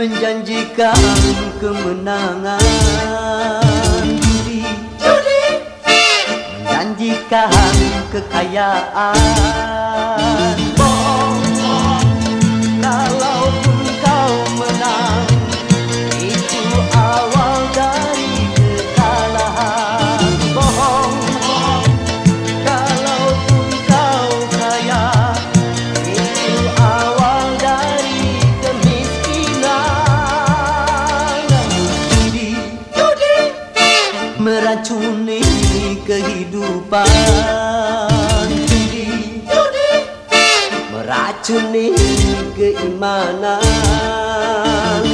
menjanjikan kemenangan. Judi. menjanjikan kekayaan. menyimpan judi meracuni keimanan.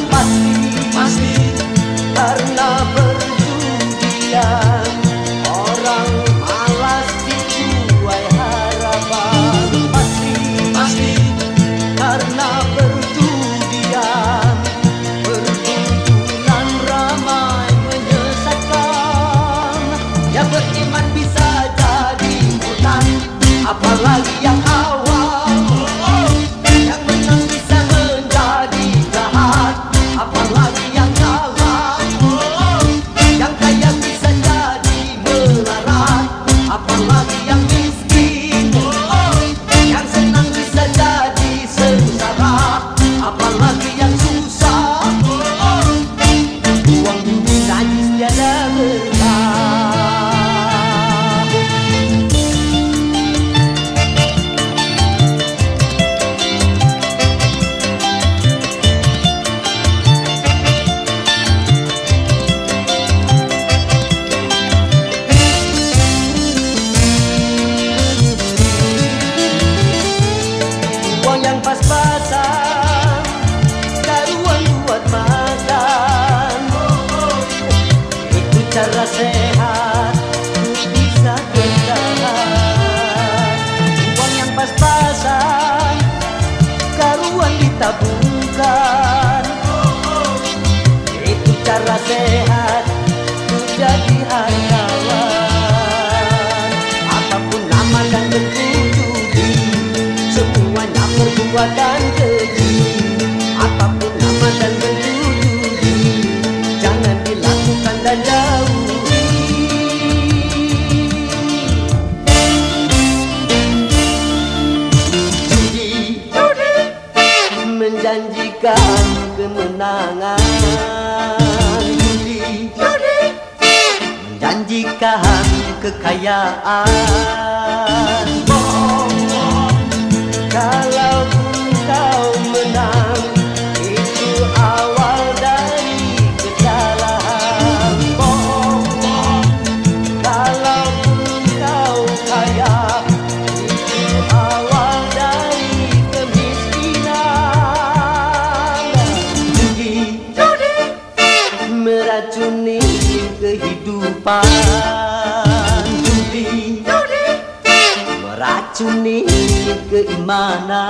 Pasti pasti karena berjudian orang malas dijuai harapan. Pasti pasti karena berjudian perkumpulan ramai menyesatkan. Yang beriman bisa απαλάδια echar las cejas, pasan, caruan y tabú. bagaikan kemenangan. Judi menjanjikan kekayaan. kehidupan. Judi Meracuni keimanan.